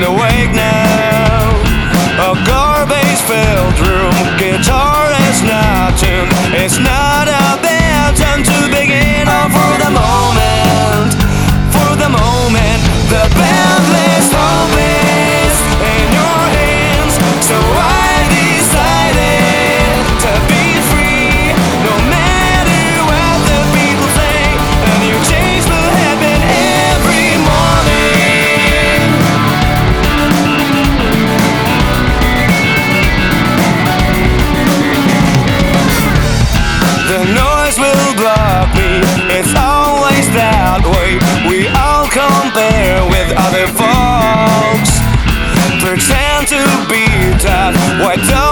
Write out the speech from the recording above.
the way. noise will block me. It's always that way. We all compare with other folks. Pretend to be tough. Why don't